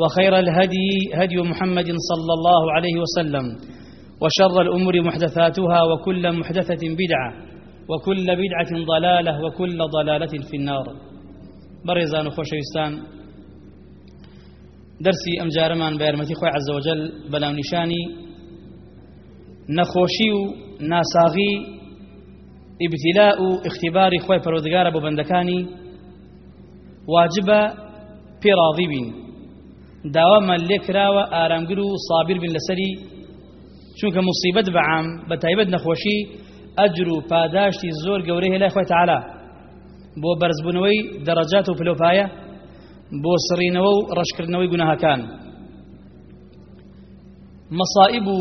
وخير الهدي هدي محمد صلى الله عليه وسلم وشر الأمور محدثاتها وكل محدثة بدعة وكل بدعة ضلالة وكل ضلالة في النار. برزان خوشويستان. درسي أم جارمان بيرمتي خوي عز وجل بلا نشاني. نخوشي ناساغي ابتلاء اختبار خوي ابو بندكاني واجبة پیراضی بین داوامان لێ کراوە ئارامگر و سابیر بن لەسەری. چونکە مصیبەت بەعام بە تایبەت نەخۆشی ئەجر و پاداشتی زۆر گەورەی هێلای خۆی تەعالا. بۆ بەرزبوونەوەی دەڕەجات و پلۆپایە بۆ سڕینەوە و ڕەشکردنەوەی گوناهەکان. مەسائب و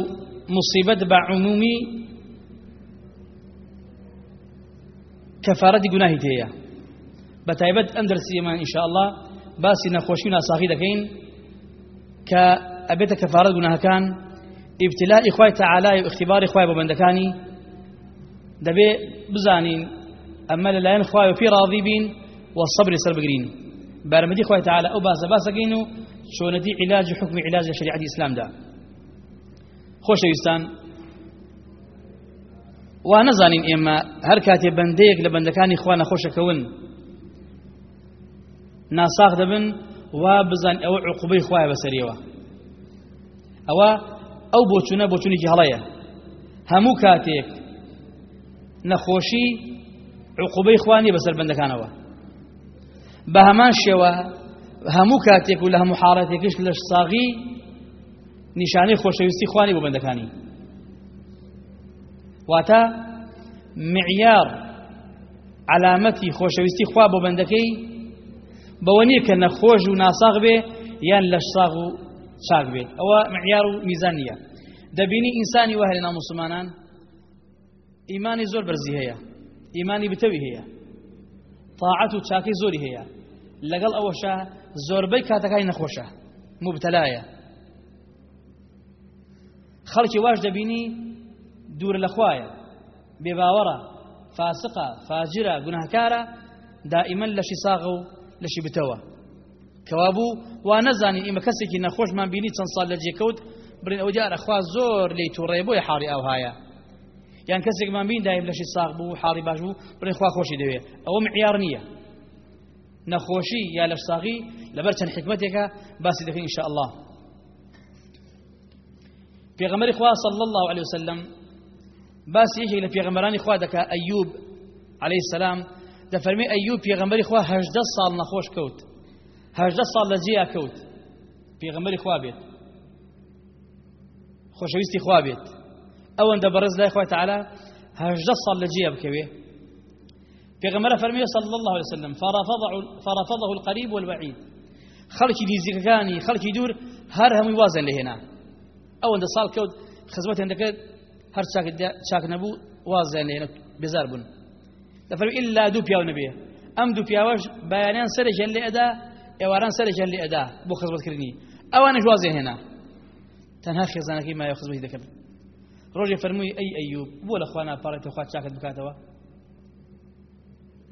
مصیبەت بە عمومی کەفارەتی گوناهی تێیە. بە تایبەت ئەم دەرسیەمان ئینشاءالله باسی نەخۆشی و ناساغی دەکەین. کە ئەبێتە کەفارەت گوناهەکان ئیبتلائی خوای تەعالای و اختیباری خوای بۆ بەندەکانی دەبێ بزانین ئەمە لەلایەن خوای و پێی ڕاضی بین و سەبری سەر بگرین بارمەدی خوای تەعالا ئەو باسە باسەکەین و چۆنەتی علاج حکمی علاج لە شریعەتی ئیسلامدا خۆشەویستان وا نەزانین ئێمە هەر کاتێ بەندەیەک لە بەندەکانی خوا نەخۆشەکەون ناساغ دەبن وا بزان ئەوە عقوبەی خوایە بەسەریەوە ئەوە ئەو بۆچونە بۆچونێکی هەڵەیە هەموو کاتێک نەخۆشی عقوبەی خوانی بەسەر بەندەکانەوە بە هەمان شێوە هەموو کاتێک و لە هەموو حاڵەتێکش لە ساغی نیشانەی خۆشەویستی خوانی بۆ بەندەکانی واتە معیار علامەتی خۆشەویستی خوا بۆ بەندەکەی بەوە نییە کە نەخۆش و ناساغ بێ یان لە ساغ و چاک بێت ئەوە معیار و میزان نییە. دەبینی ئینسانی وە لە نامسلمانان ئیمانی زۆر بەرزی هەیە. ئیمانی بتەوی هەیە. تاعەت و چاکەی زۆری هەیە. لەگەڵ ئەوەشە زۆربەی کاتەکانی نەخۆشە. مبتەلایە. خەڵکی واش دەبینی دوور لە خوایە. بێباوەڕە فاسقە فاجرە گوناهکارە دائیمەن لەشی ساغ و لەشی بتەوە کەوابوو وا نەزانی ئیمە کەسێکی نەخۆشمان بینی چەند ساڵ لە جێکەوت برین ئەو دیارە خوا زۆر لی تووڕێ بۆی حاڵی ئەوهایە یان کەسێکمان بین دایم لەشی ساغ بوو حاڵی باش بوو برین خوا خۆشی دەوێ ئەوە معیار نییە نەخۆشی یا لەش ساغی لەبەر چەند حکمتێکە باسی دەکەین ئینشاء الله. پێغەمبەری خوا صلی الله عليه وسلم باسی یەکێک لە پێغەمبەرانی خوا دەکا عليه السلام دەفەرمی ئەیوب پێغەمبەری خوا هەژدە ساڵ نەخۆش کەوت. هەژدە ساڵ لە جیا کەوت. پێغەمبەری خوا بێت. خۆشەویستی خوا بێت. ئەوەندە بەڕێز لای خوا تەعالا هەژدە ساڵ لە جیا بکەوێ. پێغەمبەر فەرمیێ صلى الله عليه وسلم فرفضه القريب والبعيد خەڵکی دیزیەکانی خەڵکی دوور هەر هەمووی وازن لە هێنا. ئەوەندە ساڵ کەوت خزمەتیان هەر چاک نەبوو وازیان لە هێنا بێزار بوون. دەفەرمی ئللا دوو پیاو نەبێ ئەم دوو پیاوەش بەیانیان سەرێکیان لێ ئەدا ئێواران سەرێکیان لێ ئەدا بۆ خزمەتکردنی ئەوانش وازیان هێنا تەنها خێزانەکەی مایە خزمەتی دەکرد ڕۆژێ فەرمووی ئەی ئەیوب بۆ لە خوا ناپارێتەوە خوا چاکت بکاتەوە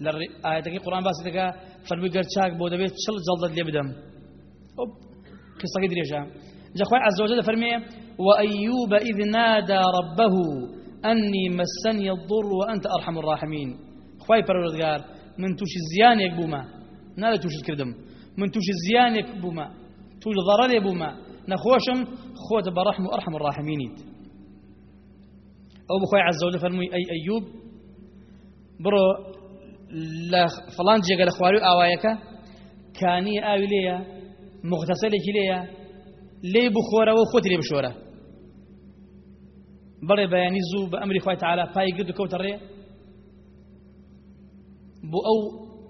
لە ئاەتەکەی قڕان باسی دەکا فەرمووی گەر چاک بۆ دەبێت چڵ جەڵدت لێ بدەم قصەکەی درێژە عز وجل فەرمێ وأيوب إذ نادى ربه أني مسني الضر وأنت أرحم الراحمين. خواي پروردگار من توش زيانك بوما نالا توش كردم من توش زيانك بوما توش ضرر بوما نخوشم خود برحم وأرحم الراحمين أو بخواي عز وجل فرمي أي أيوب برو لە فڵان جێگە لە خواری و کانی ئاوی لێیە مغتەسەلێکی لێیە لێ بخۆرەوە خۆت لێ بشۆرە. بەڵێ بەیانی زوو بە ئەمری خی تعالا پای گرد و کەوتە ڕێ بۆ ئەو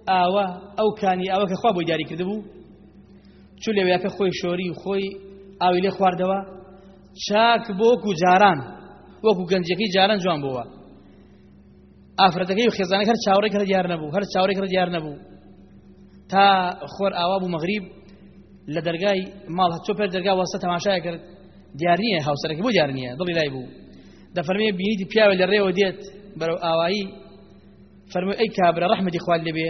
ئاوە ئەو کانی ئەوە کە خوا بۆی دیاری کرده بوو چو لێویاکە خۆی شۆری و خۆی ئاوی لێ خواردەوە چاک بۆ وەکو جاران وەکو گەنجەکەی جاران جوان بووە. ئافرەتەکەی و خێزانەکە هەر چاوەڕێک کە دیار نەبوو هەر چاوەڕێک کە دیار نەبوو. تا خۆر ئاوا بوو مەغریب لە دەرگای ماڵ چۆ پێر دەرگا وەستە تەماشای کرد دیار نییە هاوسەرەکە بۆ دیار نییە دڵی لای بوو. دەفەرمێ بینیتی پیاوە لە ڕێوە دێت بەرەو ئاوایی فەرمووی ئەی کابرا ڕەحمەتی خوال لێبێ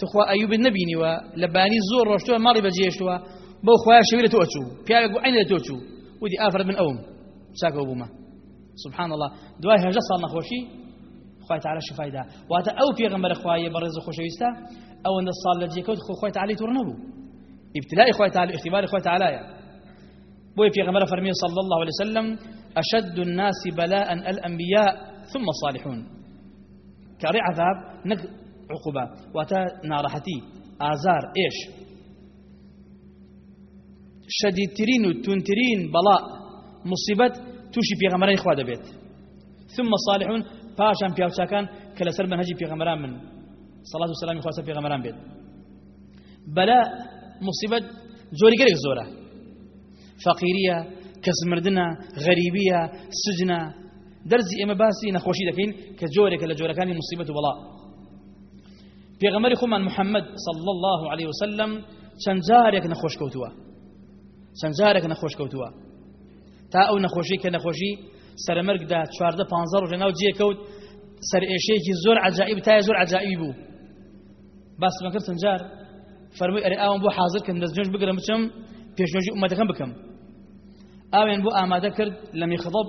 تخوا ئەیوب نبینیوە لە بانی زۆر ڕۆشتووە ماڵی بەجێشتووە بەو خۆیان شەوی لە تۆ چوو پیاوێک بوو عین لە من ئەوم چاکەوە بوومە سبحان الله. دوای هەژدە ساڵ نەخۆشی خوای تعالی شفای دا واتە ئەو پێغەمبەر خوایە بەڕێز خۆشەویستە ئەوەندە ساڵ لە جێکەوت خۆ خوای تعالی توڕ نەبوو ابتلاء خوای تعالی اختبار خوای تعالی بۆی پێغەمبەر فەرمی صلى الله عليه وسلم أشد الناس بلاء الأنبياء ثم الصالحون. كاري عذاب نك عقوبة واتا نارحتي آزار إيش؟ شديد ترين وتنترين بلاء مصيبة توشي في غمرين إخوة بيت ثم الصالحون پاشان پیاوچاکان کە لەسەر منهجی پێغەمبەران من. سەڵات و سەلامی خواسە پێغەمبەران بێت. بەلا مصیبەت جۆری گەرێک زۆرە. فەقیریە کەسمردنە غەریبیە سجنە دەرزی ئێمە باسی نەخۆشی دەکەین کە جۆرێکە لە جۆرەکانی مصیبەت و بەڵا. پێغەمبەری خۆمان محەممەد صلى الله عليه وسلم چەند جارێک نەخۆش کەوتووە چەند جارێک نەخۆش کەوتووە تا ئەو نەخۆشی کە نەخۆشی سەرمەرگدا چواردە پ ڕۆژە ناو جێکەوت سەر ئێشەیەکی زۆر عجائب تای زۆر عجائبی بوو. باسمە کرد سنجار فەرمووی ئەرێ ئاوم بۆ حاضر کەم دەستێنج بگرم بچم پێشنۆژی ئومەتەکەم بکەم. ئاوێن بۆ ئامادە کرد لە میخضب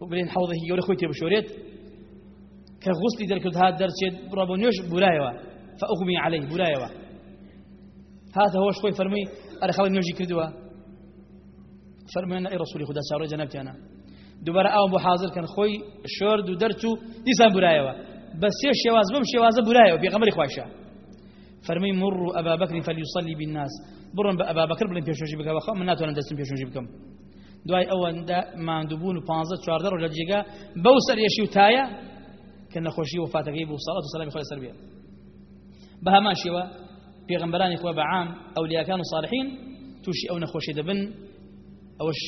گەورە خۆی تێبشۆرێت کە غوستی دەرکرد هات دەرچێت بڕە بۆ نوێش بورایەوە فأغمي عليه بورایەوە هاتە هۆش خۆی فەرمووی ئەرە خەڵک نوێژی کردووە فەرمووی ئەی ڕسوولی خدا چاڕۆی جەنەبتیانە دووبارە ئەو بۆ حاضرکەن خۆی شۆرد و دەرچوو دیسان برایەوە بە سێ شێواز بم شێوازە برایەوە پێغەمبەری خوایشە فەرمی مروا أبا بكر فليصل بالناس. بڕن بە ئەبا بەکر بڵێن پێشۆژی بکەوە خۆ من ناتوانم دەستم پێشۆژی بکەم دوای ئەوەندە ماندووبوون و 15 چواردە ڕۆژ لە جێگا بەو سەرێشی و تایە کە نەخۆشی وفاتەکەی بوو سەڵات و سەلامی خۆی سەر بێت بە هەمان شێوە پێغەمبەرانی خۆ بەعام ئەولیاکان و صالحین تووشی ئەو نەخۆشی دەبن ئەوش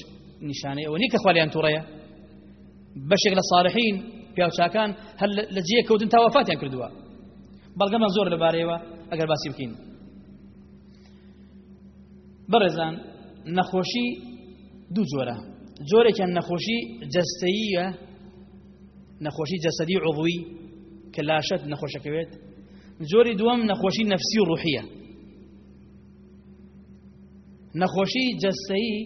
نیشانەی ئەوە نیکە خوالیان تووڕەیە. بەشێک لە صالحین پیاوچاکان هەر لە جێ کەوتن تا وفاتیان کردووە. بەڵگەمان زۆر لەبارەیەوە ئەگەر باسی بکەین. بەڕێزان نەخۆشی دوو جۆرە جۆرێکیان نەخۆشی جەستەییە نەخۆشی جەسەدی عضوی کە لاشت نەخۆشەکەوێت. جۆری دووەم نەخۆشی نەفسی و ڕوحیە. نەخۆشی جەستەیی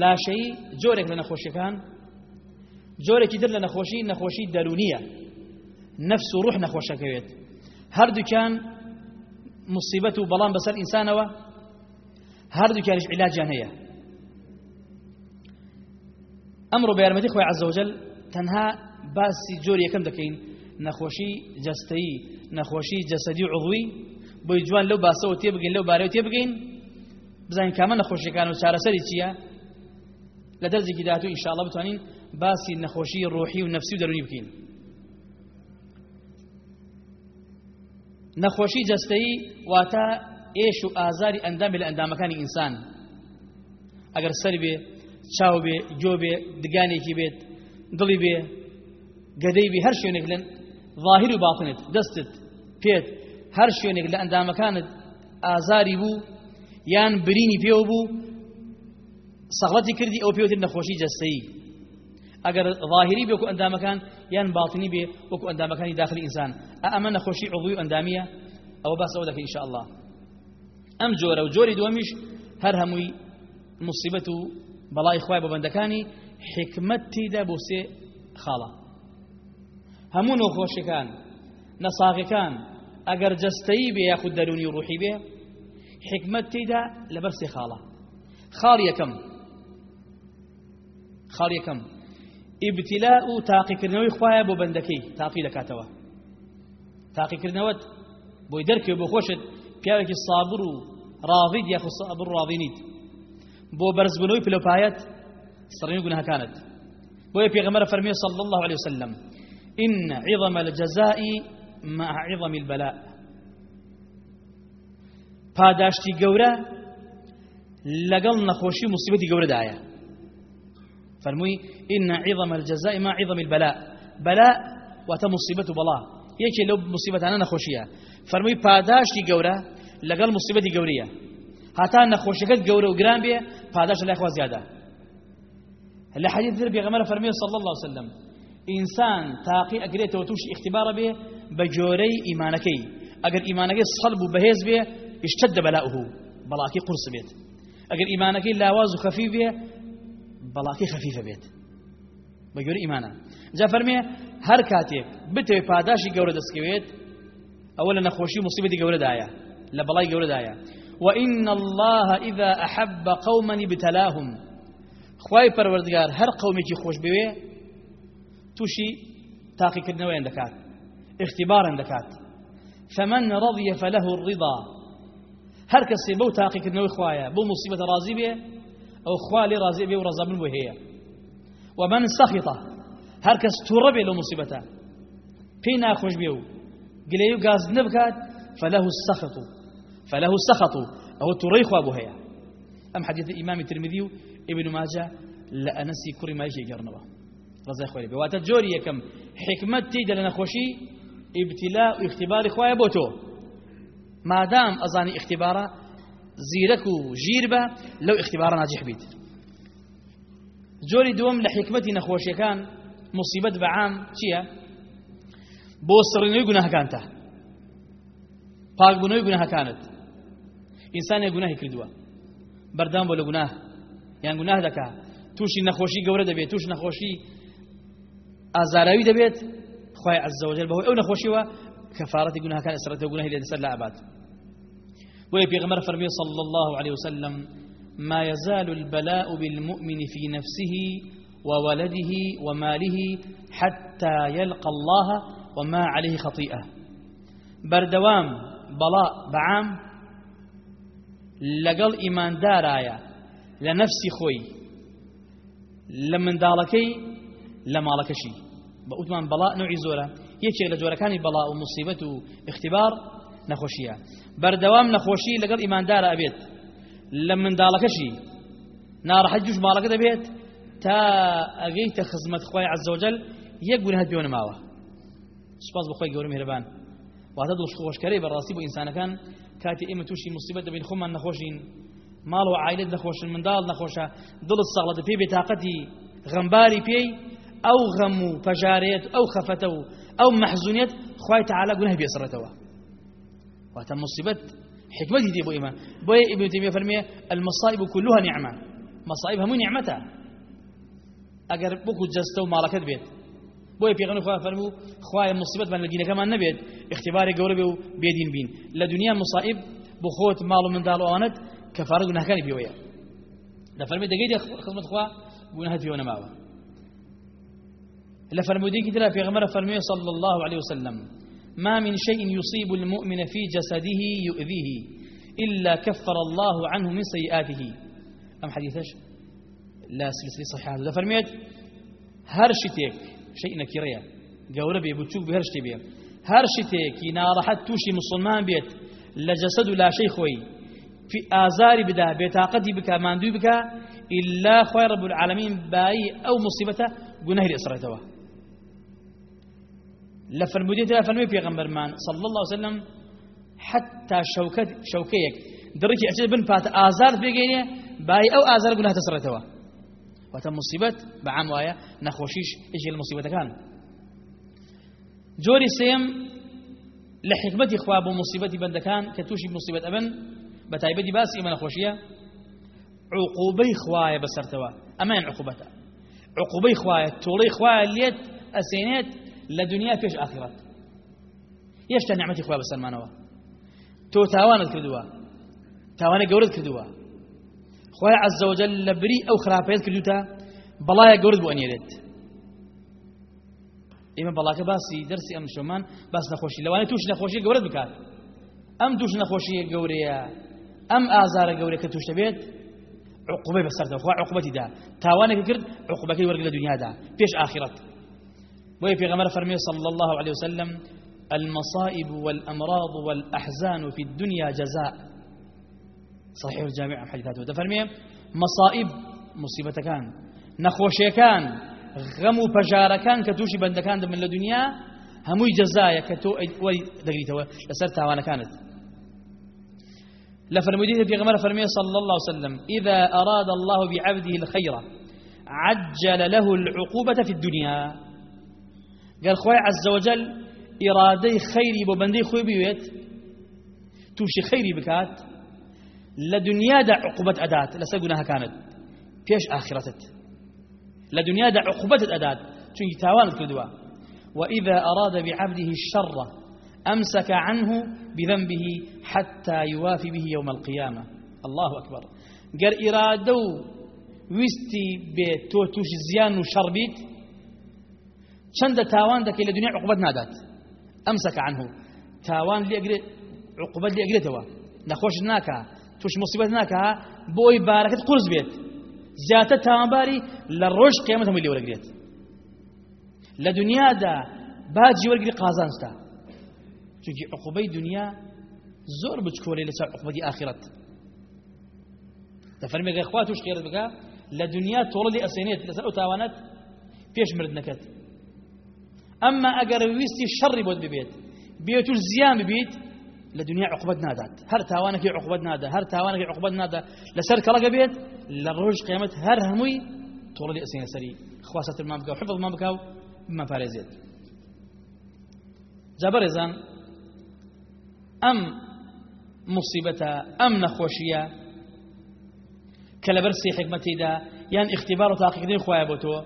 لاشەیی جۆرێک لە نەخۆشیەکان جۆرێکی در لە نەخۆشی نەخۆشی دەرونیە نەفس و ڕوح نەخۆشەکەوێت. هەردووکیان مصیبەت و بەڵام بەسەر ئینسانەوە هەردووکیانش عیلاجیان هەیە. ئەمڕۆ بە یارمەتی خۆی عەزەوجەل تەنها باسی جۆری یەکەم دەکەین. نەخۆشی جەستەیی نەخۆشی جەسەدی عضوی بۆی جوان لەو باسەوە تێبگەین لەو بارەوە تێبگەین. بزانین کامە نەخۆشیەکان و چارەسەری چییە؟ لە دەرزێکی داهاتوو ئینشاءڵڵە بتوانین باسی نەخۆشی ڕۆحی و نەفسی و دەرونی بکەین. نەخۆشی جەستەی واتە ئێش و ئازاری ئەندامی لە ئەندامەکانی ئینسان. ئەگەر سەر بێ چاو بێ جۆ بێ دگانێکی بێت دڵی بێ گەدەی بێ هەر شوێنێک لەن ظاهر و باڵنت دەستت پێت هەر شوێنێک لە ئەندامەکانت ئازاری بوو یان برینی پێوە بوو سەغڵەتی کردی ئەو پێوتر نەخۆشی جەستەی ئەگەر ظاهری بێ وەکو ئەندامەکان یان باڵنی بێ وەکو ئەندامەکانی داخلی ئینسان. ئەمە نەخۆشی عضوی ئەندامیە ئەوە باس ئەوە دەکەین ئینشاءالله ئەم جۆرە و جۆری دووەمیش هەر هەمووی مصیبەت و بەڵای خوای بە بەندەکانی حکمت تێدا بۆ سێ خاڵە هەموو نۆخۆشەکان نەساغەکان ئەگەر جەستەیی بێ یاخود دەرونی و ڕوحی بێ حکمت تێدا لەبەر سێ خاڵە خاڵ یەکەم. خاڵ یەکەم. ئیبتیلا و تاقیکردنەوەی خوایە بۆ بەندەکەی تاقی دەکاتەوە. تاقیکردنەوەت بۆی دەرکێ بۆ خۆشت پیاوێکی سابر و ڕاضید یاخ سابر و ڕاضی نیت. بۆ بەرزبوونەوەی پلۆپایەت سڕینی گوناهەکانت بۆیە پێغەمبەر فەرمیێ صلى الله عليه وسلم إن عظم الجزاء مع عظم البلاء. پاداشتی گەورە لەگەڵ نەخۆشی مصیبەتی گەورەدایە فەرمووی إن عظم الجزاء مع عظم البلاء. بلاء واتە مصیبەت و بەڵا یەکێ لەو مصیبەتانە نەخۆشیە. فەرمووی پاداشتی گەورە لەگەڵ مصیبەتی گەورەیە هەتا نەخۆشەکەت گەورە و گران بێ پاداش لای خوا زیادە. لە حەدیث در پێغەمبەر فەرمیێ صلی الله عليه وسلم ئینسان تاقی ئەگرێتەوە توش اختیبارە بێ بە جۆرەی ئیمانەکەی. ئەگەر ئیمانەکەی سەڵب و بەهێز بێ اشتد بەلاؤه بەڵاکی قرس بێت. ئەگەر ئیمانەکەی لاواز و خەفی بێ بەڵاکی خەفیفە بێت. بە جۆری ئیمانە. جا فەرمێ هەر کاتێک بتەوێ پاداشی گەورە دەستکەوێت ئەوە لە نەخۆشی مصیبەتی گەورەدایە لە بەڵای گەورەدایە. وإن الله إذا أحب قوما ابتلاهم. خواي پروردگار هر قومێکی خۆش بوێ تووشی تاقیکردنەوەیان دەکات اختبارا دەکات. فمن رضي فله الرضا. هر کەسێ بەو تاقیکردنەوەی خوایە بۆ مصیبەتە رازی بێ ئەو خوا لێ رازی بێ و ڕزابن بۆ هەیە. ومن سخط. هر کەس تووڕە بێ لەو مصیبەتە. پێی ناخۆش بێ و و گاز السخط. فله السخط أو خوا بۆ هەیە ئەم حديث الإمام الترمذي ابن ماجه لأنسي كوري ما يجي قرنوا رضي خوالي بواتا جوري يكم. حكمة تيدا لنا خوشي ابتلاء واختبار خوايا بوتو. ما دام أظاني اختبارا زيرك وجيربة لو اختبارا ناجح بيت. جوري دوم لحكمتي نخوشي كان مصيبة بعام. چيا بوصرنوي قناها كانتا پاک بنوي إنسان يقناهي كردوا بەردام بۆ لە گوناه یان گوناه دەکا تووشی نەخۆشی گەورە دەبێت توش نەخۆشی ئازاراوی دەبێت خی عزەوەجل بەهۆی ئەو نەخۆشیوە کەفارەتی گوناهەکان ئسرەتە گوناهی لێ دەسەر لە ئابات بۆیە پێغەمبەر فەرمی صلى الله عليه وسلم ما يزال البلاء بالمؤمن في نفسه وولده وماله حتى يلقى الله وما عليه خطيئة. بردوام بلاء بعام لەگەڵ ئیماندارایە لە نەفسی خۆی لە منداڵەکەی لە ماڵەکەشی. بە ئوتمان بەڵا نوعی زۆرە. یەکێک لە جۆرەکانی بەڵا و مصیبەت و اختیبار نەخۆشیە. بەردەوام نەخۆشی لەگەڵ ئیماندارە ئەبێت. لە منداڵەکەشی ناڕەحەت جوش ماڵەکە دەبێت تا ئەگەیتە خزمەت خۆی عەزەوجەل یەک گونەهت پێوە نەماوە سوپاس بخۆی گەورە میهرەبان واتە دڵ خۆشکەرەی بەڕاستی بۆ ئینسانەکان کاتی ئێمە تووشی مصیبەت دەبین خۆمان نەخۆشین ماڵ و عیلت نەخۆشن منداڵ نەخۆشە دڵت ساڵەتە پێ بێتاقەتی غەمباری پێی ئەو غەم و پەژارێت ئەو خەفەتە و ئەو مەحزونیت خوای تعالی گوناه بێسڕێتەوە واتە مصیبەت حکمتی دێ بۆ ئێمە بۆیە ئیبن تیمیە فەرمێ المصائب كلها نعمة. مصائب هەموو نعمەتە ئەگەر بکو جەستە و ماڵەکەت بێت بۆیە پێغەمبەر خوا فەرموو خوای مصیبەتمان لە دینەکەمان نەبێت اختباری گەورە بێ و بێدین بین. لە دنیا مصائب بۆ خۆت ماڵ و منداڵ و ئەوانت کەفارە گوناهەکانی پێوەیە لە فەرمی دەگەیت خزمەت خوا گوناهت پێوە نەماوە لە فرموديك ترى في غمرة فرميه صلى الله عليه وسلم ما من شيء يصيب المؤمن في جسده يؤذيه إلا كفر الله عنه من سيئاته أم حديثش لا سلسلة صحيحة هذا فرميت هرشتك شيء نكرية قورة بي بتشوف بهر شتي بي هر شتي كي ناراحت توشي مسلمان بيت. لجسد لا شيء خوي. في آزار بدا بطاقتي بك ماندوي بك إلا خوي رب العالمين باي أو مصيبته قناه لإسرته لفرمودية لفرمودية في غنبرمان صلى الله عليه وسلم. حتى شوكت شوكيك. دركي أجل بن فات آزار بيجيني باي أو آزار قناه تسرته وتم مصيبة بعام وايا نخوشيش إيش المصيبة كان. جوري سيم لحكمتي خواب ومصيبتي بندكان كتوشي بمصيبة أبن بتايبدي باسي من خوشية عقوبي خوايا بسرتوا أمان عقوبتها عقوبي خوايا تولي خوايا ليت أسينيت لدنيا فيش آخرات يشتا نعمتي خوايا بسرمانوا؟ تۆ تاوانت کردووە تاوانە گەورت کردووە خۆی عەزەوجەل لە بری ئەو خراپەیەت کردوتە بەڵایە گەورت بۆ ئەنێرێت ئێمە بەڵاکە باسی دەرسی ئەم شۆمان باس نەخۆشی لەوانەیە توش نەخۆشی گەورت بکات ئەم توش نەخۆشیە گەورەیە ئەم ئازارە گەورە کە توش دەبێت عقوبەی بەسەردە خوا عقوبەتی دا تاوانێکی کرد عقوبەکەی وەرگ لە دنیادا پێش آخرەت بۆیە پێغەمبەر فەرمێ صلی الله عليه وسلم المصائب والأمراض والأحزان في الدنيا جزاء. صحيح. الجامع حديثاته. دفرمي مصائب مصيبة كان نخوشي كان غم بجار كان كتوشي بند كان من الدنيا هموي جزايا كتو وي لسر تاوانا كانت. لفرموديه في غمر فرميه صلى الله عليه وسلم إذا أراد الله بعبده الخير عجل له العقوبة في الدنيا. قال خوي عز وجل خەیری بۆ بەندەی خۆی بوێت تووشی خەیری بکات لە دنیادا عقوبەت ئەدات لەسەر گوناهەکانت پێش ئاخرەتت لە دنیادا عقوبەتت ئەدات چونکی تاوانت کردووە وإذا أراد بعبده الشر أمسك عنه بذنبه حتى يوافي به يوم القيامة. الله أكبر. قال إرادو ويستي بتو توش زيان وشر بيت چەندە تاوان دەکەی لە دنیا عقوبەت نادات. أمسك عنه. تاوان لأجري عقوبة لأجريتوا نخوش ناكا. توش مصيبة ناكا بوي باركت قرز بيت زيادة تاوان باري للروش قيامتهم اللي ورقريت لدنيا دا باجي ورقري قازانستا چونکی عقوبەی دنیا زۆر بچکۆلێ لەسەر عقوبەتی ئاخرەت دەفەرمێگە خوا توش خێرت بکە لە دنیا تۆڵی ئەسێنێت لەسەر ئەو تاوانەت پێش مرد نەکەت ئەمما ئەگەر ویستی شەڕی بۆت ببێت بێت و زیان ببیت لە دنیا نادات. هەر تاوانێکی عقوبەت نادا هەر تاوانێکی عقوبەت نادا لەسەر کەڵەکە بێت لە ڕۆژ قیامەت هەر هەمووی تۆڵی ئەسینە سەری خواستترمان بکە و حفظمان بکە و بمان پارێزێت جا بەڕێزان ئەم مصیبەتە ئەم نەخۆشیە کە لەبەر سی حکمەتیدا یان اختیبار و تاقیقدنی خۆیان بۆ تۆ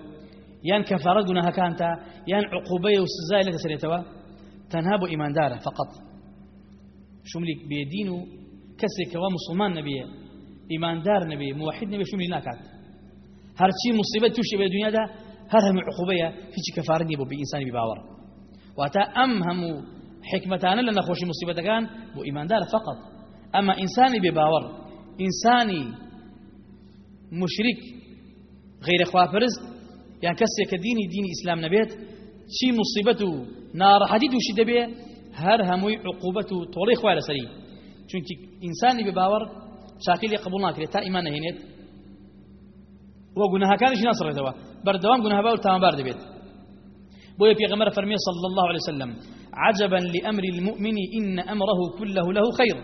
سريتوا تنهاب إيمان دارة فقط. شملك بيدينو كسرك ومسلمان نبي إيمان دار نبي موحد ناكات هر شي مصيبة توشي بالدنيا ده هر هم عقوبية في كفارة نبو بإنسان بباور واتا أم هم حكمتان لنا خوشي مصيبة كان بو إيمان دار فقط. أما إنساني بباور إنساني مشرك غير خوافرست یان کەسێک کە دینی دینی ئیسلام نەبێت چی مصیبەت و ناڕەحەتی تووشی هەر هەمووی عقوبەت و تۆڵی خوای لەسەری چونکی ئینسانی بێ باوەڕ چاکەی لێ قبول ناکرێت تا ئیمان نەهێنێت وە گوناهەکانیش ناسڕێتەوە بەردەوام گوناهبا و تامبار دەبێت بۆیە پێغەمبەر فەرمیێ صلى الله عليه وسلم عجبا لأمر المؤمن إن أمره كله له خير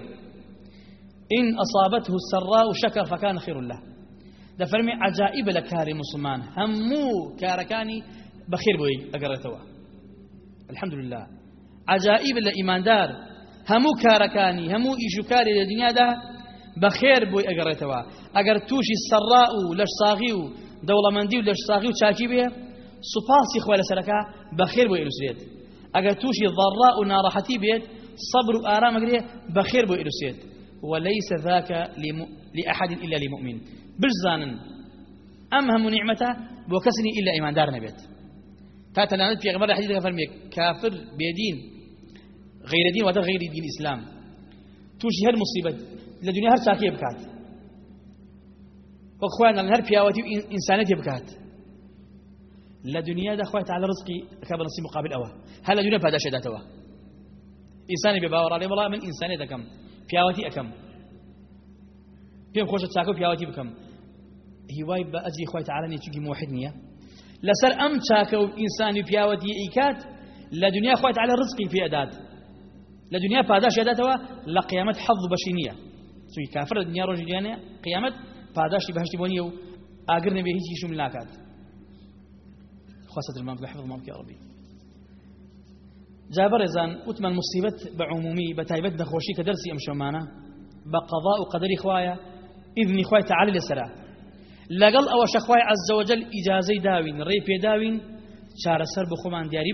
إن أصابته السراء شكر فكان خير له. دەفەرمی عجائب لە کاری مسلمان. هەموو کارەکانی بەخێر بۆی ئەگەڕێتەوە الحمد لله. عجائب لە ئیماندار هەموو کارەکانی هەموو ئیش و کاری لە دنیادا بەخێر بۆی ئەگەڕێتەوە. ئەگەر تووشی سەڕا و لەش ساغی و دەوڵەمەندی و لەش ساغی و چاکی بێ سوپاسی خۆی لەسەرەکە بەخێر بۆ ئێروسرێت ئەگەر تووشی صبر و ئارامەگرێ بەخێر بۆ ئێروسێت وليس ذاك لأحد إلا لمؤمن. بزانن ئەم هەموو نیعممەتە بۆ کەسنی ئیلا ئیماندار نەبێت. تا تەنانەت پێغمبەر حدیث فەرمیێ کافر بێدین. غیرەدین واتە غیری دین ئیسلام تووشی هەر مصیبەت لە دنیا هەر چاکێ بکات وەک خۆیان هەر پیاوەتی و ئینسانەتی بکات لە دنیادا خۆی تعالی ڕزقی کە بە نصیب مقابل ئەوە هەر لە دنیا پاداشێداتەوە ئینسانی بێ باوەڕاڵێ بەڵام من ئینسانێ دەکەم پیاوەتی ئەەکەم پێم خۆشە چاکە پیاوەتی بکەم هیوای بە ئەجری خۆی تعالە چوکی موحد نییە لەسەر ئەم چاکە و ئینسانی پیاوەتی ئیکات لە دنیا خۆی تعالە ڕزقی پێدات لە دنیا پاداش داتەوە لە قیامەت حەظ بەشی نییە چوی کافر لە دنیا ڕۆژی دیانەیە قیامەت پاداشی بەهشتی بۆ نییە و ئاگر نەبێ هیچی شوم ناکات خواست المام بحفظ مامك يا ربي. جابر زان وتمن مصيبت بعمومي بتايبت نخوشي كدرسي أم شمانه بقضاء قدر إخوايا إذن اخوايا تعالى لسرا. لقل أو شخواي عز وجل اجازه داوين ري بي داوين شار سر بخومان دياري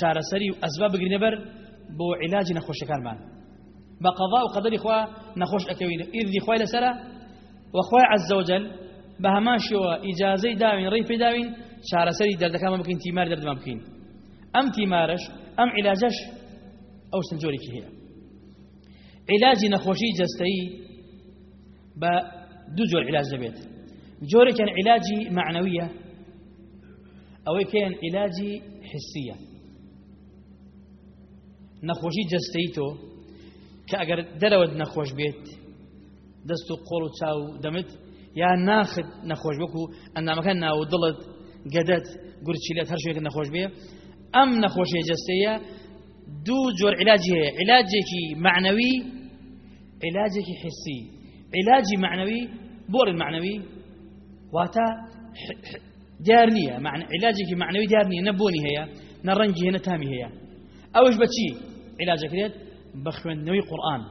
شار سري اسباب بگرنبر بو علاج نخوش كارمان بقضاء قدر اخوا نخوش اكوين اذن اخواي لسرا واخواي عز وجل بە هەماشەوە ئیجاازەی داوین ڕێی پێداوین چارەسەری دەردەکانمە بکەین تیمار دەردەمان بکەین. ئەم تیمارش ئەم عیلاجەش ئەو سنجۆرێکی هەیە. عیلاجی نەخۆشی جەستەیی بە دوو جۆر عیلاج دەبێت. جۆرێکیان عیلاجی معنەویە ئەوەی پێیان عیلاجی حسیە نەخۆشی جەستەی تۆ کە ئەگەر دەرەوەت نەخۆش بێت دەست و قۆڵ و چاو دەمت یا ناخت نەخۆش وەکو ئەندامەکە ناو دڵت گەدەت گورچیلێت هەر شوێک نەخۆش بێ. ئەم نەخۆشیە جەستەیە دوو جۆر علاجی هەیە علاجێکی معنەوی علاجێکی حسی. علاجی معنەوی بۆڕ معنەوی واتە معنەوی دیار نییە نەبوونی هەیە نە ڕەنگی هێنە تامی هەیە ئەوش بەچی علاجەکرێت بە خوێندنەوەی قورآن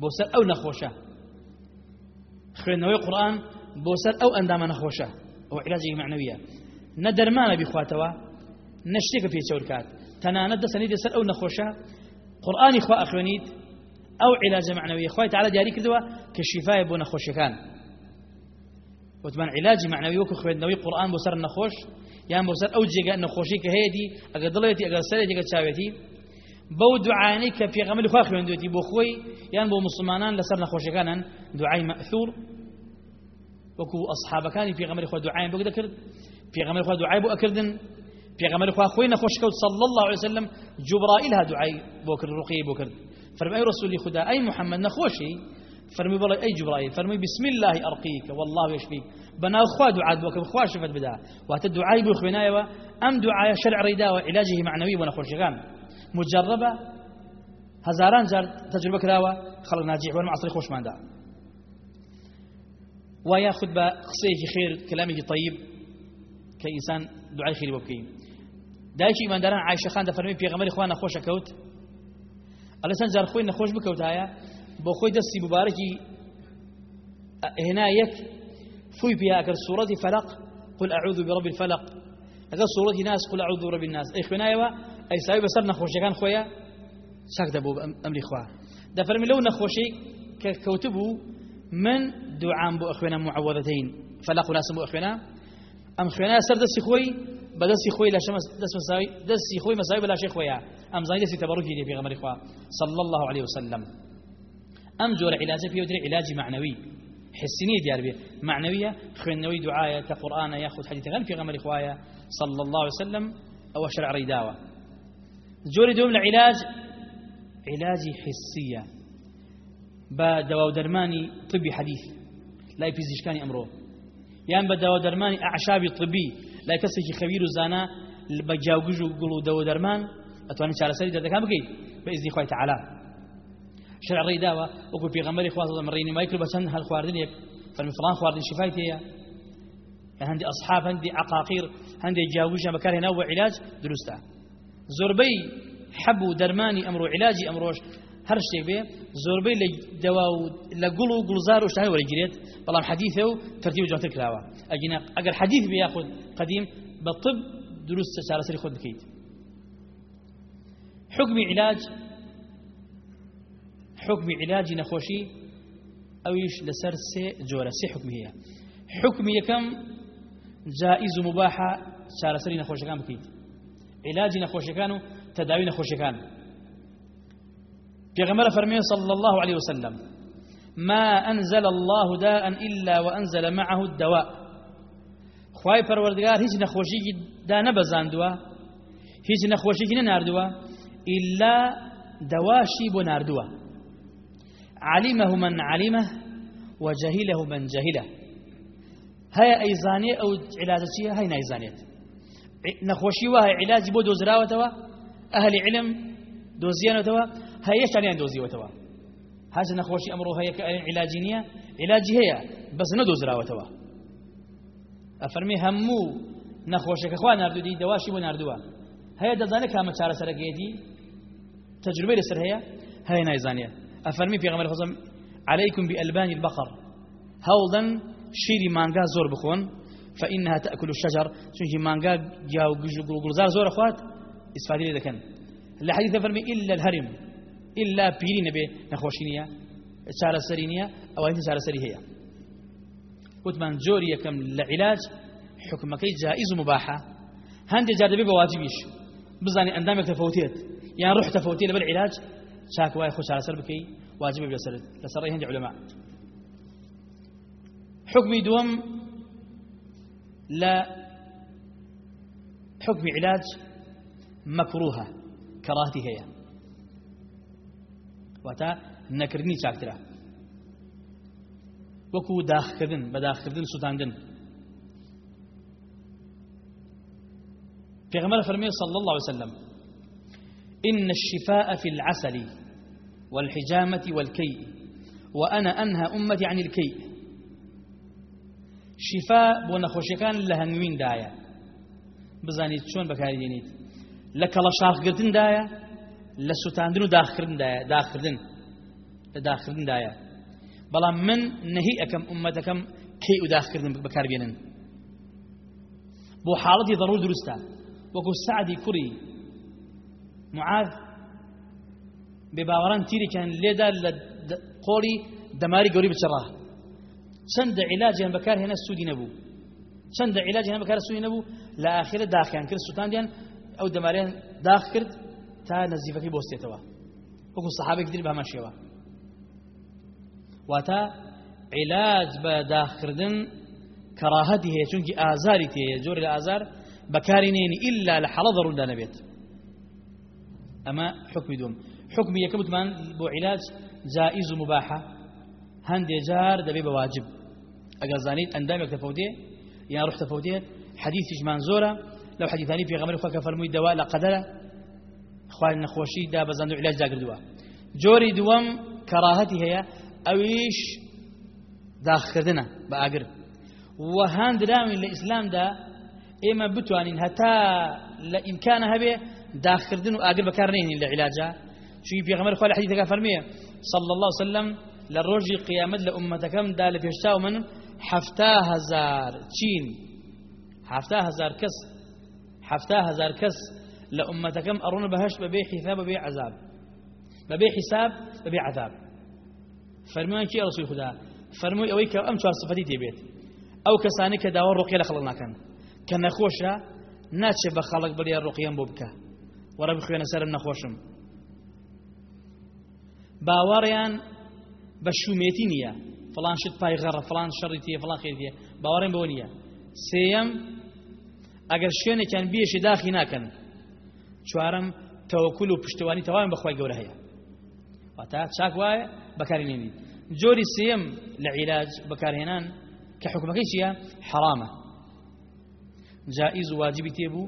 بۆ سەر ئەو نەخۆشە خوێندنەوەی قورآن بۆ سەر ئەو ئەندامە نەخۆشە ئەو علاجێکی معنەویە نە دەرمانە بیخواتەوە نە شتێکە پێچەور کات تەنانەت دەسەنی دەسەر ئەو نەخۆشە قورآانی خوا ئەخوێنیت ئەو علاجە معنەویە خوای تعالی دیاری کردووە کە شیفایە بۆ نەخۆشیەکان وتمان علاجی معنەوی وەکو خوێندنەوەی قورآن بۆ سەر نەخۆش یان بۆ سەر ئەو جێگە نەخۆشی کە هەیەی ئەگەر دڵێتی ئەگەر سەرێتی ئەگەر چاوێتی بەو دوعاانەی کە پێغەمەلی خوا خوێندوێتی بۆ خۆی یان بۆ مسلمانان لەسەر نەخۆشیەکانن دوعای مەثور وەکو ئەصحابەکانی پێغەمەری خوا دوعایان بۆ دەکرد پێغەمەری خوا دوعای بۆ ئەکردن پێغەمەری خوا خۆی نەخۆشکەوت صلى الله عليه وسلم جبرائیل ها کرد ڕقی بۆ کرد فرمي رسولي خدا أي محمد نخوشي فرمي بالله أي جبرائيل؟ فرمي بسم الله أرقيك والله يشفيك. بنا أخوة دعاء بوك أخوة شفت بدا. وهتدعاء بخبنايا أم دعاء شرع ريدا وعلاجه معنوي ونخوشغان مجربة هزاران جار تجربة كراوة خلق ناجح والمعصر خوش ماندا. وياخذ بقصيك خير كلامك طيب. كإنسان دعاء خير وبكي دایکی ئیمانداران عیشە خان دەفەرمی پێغەمەری خوا نەخۆشە کەوت ئەلە چەند جار خۆی نەخۆش بکەوتایە خۆی دەستی مبارەکی هێنا یەک فوی پێیا ئەگەر سوورەتی فەلق قل أعوذ برب الفلق. ئەگەر سوورەتی ناس قل أعوذ برب الناس. ئەی خوێنایەوە ئەی ساوی بەسەر نەخۆشیەکان خۆیە چاک دەبوو ئەمری خوا. دەفەرمی لەو نەخۆشی کە کەوتبوو من دوعام بۆ ئەخوێنە معوەدەتەین فەلق و ناسم بۆ ئەخوێنە ئەم خوێنە سەر دەستی خۆی بدسي خوي لا شمس دس مساوي دسي خوي مساوي بلا شيخ خويا. أم زايد دسي تبركي دي في غمر اخوا صلى الله عليه وسلم. أم جور علاج في ودري علاج معنوي. حسيني ديار بي معنوية خوينوي دعاية قرآن يأخذ حديث غن في غمر اخوايا صلى الله عليه وسلم أو شرع ريداوه جوري دوم العلاج علاج حسية. با دواء درماني طبي حديث. لا يفيزيشكاني امره يعني بدواء درماني أعشابي طبي. لای کەسێکی خەویر و زانە بە جاوگژ و گوڵ و دەوە دەرمان ئەتوانانی چارەسەری دەردەکان بکەیت بە شرع ڕێداوە وەکو پێغەمبەری خوا سەڵم ڕێنی مای کرد بە چەند هەل خواردنێک فەرمی فڵان خواردن شفای تەیە هەندی ئەصحاب هەندی عقاقیر هەندێک جاوگژیان بەکارهێنا بۆ عیلاج دروستە زۆربەی حەب و دەرمانی ئەمڕۆ عیلاجی ئەمڕۆژ هەر شتێک بێ زۆربەی لە دەوا و لە گوڵ و گوڵزار و شتانی وەرەگیرێت بەڵام حەدیثە و ترتیب جواتر کراوە ئەگینە ئەگەر حەدیث بێ یاخود قدیم بە طب دروستە چارەسەری خۆت بکەیت حکمی علاج حکمی علاجی نەخۆشی ئەویش لەسەر سێ جۆرە سێ حکمی هەیە حکمی یەکەم جائز و مباحە چارەسەری نەخۆشەکان بکەیت علاجی نەخۆشیەکان و تەداوی نەخۆشیەکان پیغمبر فرمي صلى الله عليه وسلم ما أنزل الله داء إلا وأنزل معه الدواء. خواهي پروردگار هیچ نخوشی دا نبزاندوا هیچ نخوشی نناردوا إلا دواشي بناردوه علمه من علمه وجهله من جهله. هيا أيزانية أو علاجة هاي نايزانية نەخۆشی وایە عیلاجی بۆ دۆزراوەتەوە ئەهلی علم دۆزیانەوە هەیە چانیان دۆزیوەتەوە هاز نەخۆشی ئەمڕۆ هەیە کە عیلاجی نییە عیلاجی هەیە بەس نەدۆزراوەتەوە ئەفەرمی هەموو نەخۆشیەکە خوا نردودی دەواشی بۆ نردووە هەیە دەزانێت کامە چارەسەرەکێتی تەجربەی لەسەر هەیە هەیە نایزانێت ئەفەرمی پێغەمبەر خۆزم عليكم بألبان البقر. هەوڵدەن شیری مانگا زۆر بخۆن فإنها تأكل الشجر. چونکی مانگا جاو گلزار زور أخوات استفادة لكن الحديث فرمي إلا الهرم إلا بيري نبي نخوشينيا شارة سرينيا أو هي شارة سري هي وتمان جوري كم لعلاج حكمكي جائز هندي جاد بي بواجبيش بزاني أندامك تفوتيت. يعني روح تفوتيت بالعلاج شاك واي خوش على سر بكي واجب بيسر لسر هندي علماء. حكمي دوم لا حكم علاج مكروهة كراهتي هي. واتا نكرني شاكترا وكو داخكردن بداخكردن سوتاندن پێغەمبەر فەرمی صلى الله عليه وسلم إن الشفاء في العسل والحجامة والكي وأنا أنهى أمتي عن الكي شفا بۆ نەخۆشیەکان لە هەنگوین دایە بزانیت چۆن بەکاری دێنیت لە کەڵەشاخ گرتندایە لە سووتاندن و داخکردندایە داخردن لە داخردندایە بەڵام من نەهی ئەەکەم ئومەتەکەم کەی و داخکردن بەکاربێنن بۆ حاڵەتی ضرور دروستە وەکو سعدی کوڕی معاذ بێباوەڕان تیرێکیان لێدا لە قۆڵی دەماری گەوری بچڕە چەندە عیلاجیان بەکار هێنە سوودی نەبوو. چەندە عیلاجیان بەکار سوودی نەبوو لە ئاخرە داخیان کرد سووتاندیان ئەو دەماریان داخ کرد تا نەزیفەکەی بۆستێتەوە. وەکو سەحابێک دیر بە هەمان شێوە. واتە عیلاج بە داخکردن کەڕاهەتی هەیە چونکی ئازاری تێیە جۆری لە ئازار بەکاری نێنی ئللا لە حەڵە دەڕووندا نەبێت. ئەمە حکمی دوم. حکمی یەکەم وتمان بۆ عیلاج جائز و مباحە هەندێ جار دەبێ بە واجب ئەگەر زانیت ئەندامێک تەفەوتێ یان ڕوح تەفەوتێ حەدیثیشمان زۆرە لەو حەدیثانی پێغەمبەر خۆکە فەرمووی دەوا لە قەدەرە خوای نەخۆشی دا بەزەند و علاج داگردووە جۆری دووەم کەڕاهەتی هەیە ئەویش داخکردنە بە ئاگر و هاندراوین لە ئیسلامدا ئێمە بتوانین هەتا لە ئیمکانە هەبێ داخکردن و ئاگر بەکارنێنین لە علاجە چونکی پێغەمبەر خوا لە حەدیثەکە فەرمیە صلى الله وسلم للرجل قيامت لأمتكم دال بيشتاو من حفتا هزار چين حفتا هزار كس حفتا هزار كس لأمتكم أرون بهش ببي حساب ببي عذاب. ببي حساب ببي عذاب. فرموان كي رسول خدا فرموي أويك أم شوار صفتي تيبيت أو كساني كداور رقية لخلقنا كان كان نخوشا ناتش بخلق بلي الرقيان بوبكا ورب خوينا سر نخوشم باوەڕیان بە شومێتی نییە. فلان شت پایغەڕە فلان شەڕی تێ فلان خێریە باوەڕێن بەوە نییە. سێەم ئەگەر شوێنێکیان بێشی داخی ناکەن چوارم تەوەکول و پشتوانی تەواوی بەخوای گەورە هەیە. واتا چاک وایە؟ بەکارێنێنی جۆری سێم لە عیلاج بەکارهێنان کە حکومەکەی چییە؟ حرامە. جائز و واجبی تێبوو.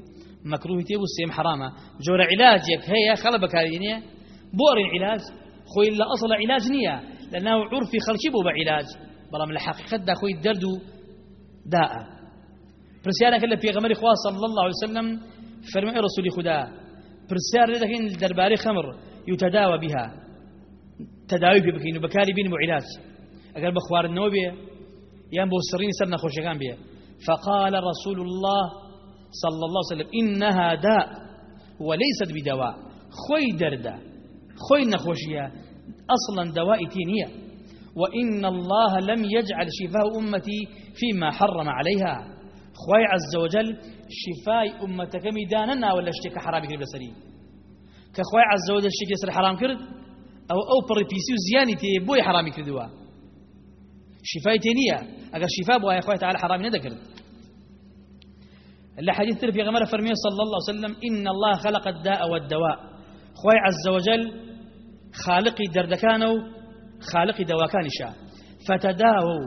مەکروهی تێبوو سێم حرامە جۆرە عیلاجێک هەیە خەڵە بەکارێنێ بۆ ئەڕێن عیلاج خۆی لە ئەسڵ عیلاج نییە لە ناو عرفی خەڵکی بۆ بە عیلاج بەڵام لە حقیقتدا خۆی دەرد و داء پرسیارەکە صلی الله عليه وسلم فەرمای رسولی خدا. پرسیار لێ دەکەین دەربارەی خەمر بها. تداوی پێ بکەین و بەکاری بین بۆ عیلاج ئەگەر بە خواردنەوە بێ یان بۆ فقال رسول الله صلى الله عليه وسلم إنها داء وليست بدواء. خوي دردا خوي نخوشيا أصلا دواء تينية. وإن الله لم يجعل شفاء أمتي فيما حرم عليها. خوي عز وجل شفاء أمتك ميداننا ولا اشتك حرام كريم بسري كخوي عز وجل اشتك يسر حرام كرد؟ أو أو بريبيسي وزياني تي بوي حرام كردوا شفاء تينية. أقر شفاء بوي أخوي تعالى حرام ندكرد. الحديث في غمرة فرمية صلى الله عليه وسلم إن الله خلق الداء والدواء. خۆی عەزەوەجەل خالقی دەردەکانە و خالقی دەواکانیشە فتەداوە و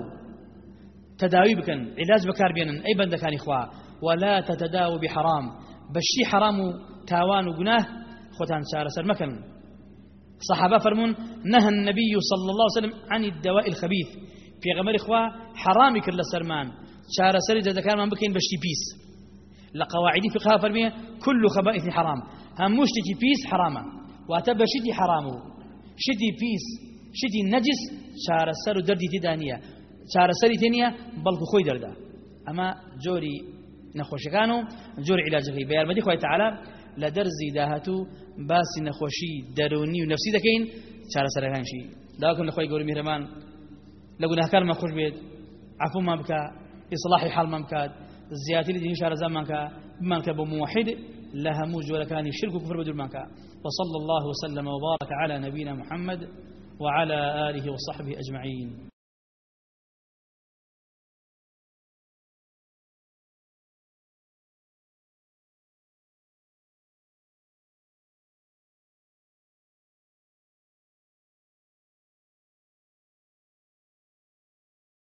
تەداوی بکەن علاج بەکاربێنن ئەی بەندەکانی خوا ولا تتداووا بحرام. بشي حرام تاوان و گناه خۆتان چارەسەر مەکەن صحابة فرمون نهى النبي صلى الله عليه وسلم عن الدواء الخبيث. في غمر إخوة حرامي كل سرمان. شار سري كان من بكين بشتي بيس. لقواعد فقهها فرمية كل خبائث حرام. هم مشتي بيس حرامة. واتبا شتي حرامه. شتي بيس شتي نجس شار سر دردي تدانية. شار سري تانية بل خوي دردا. أما جوري نەخۆشەکان و جۆری عیلاجەکەی بە یارمەدی خۆی تعالا لە دەرزی داهاتوو باسی نەخۆشی دەرونی و نفسی دەکەین چارەسەرەکانشی داکەم لە خۆی گەوری میهرەمان لە گوناهکارمان خۆش بێت عفومان بکە ئیصلاحی حاڵمان بکات زیاتری دینی شارەزامان کە بمان کە بۆ موحد لە هەموو جۆرەکانی شرک و کوفر بەدورمان کە وصلى الله وسلم وبارك على نبينا محمد وعلى آله وصحبه أجمعين.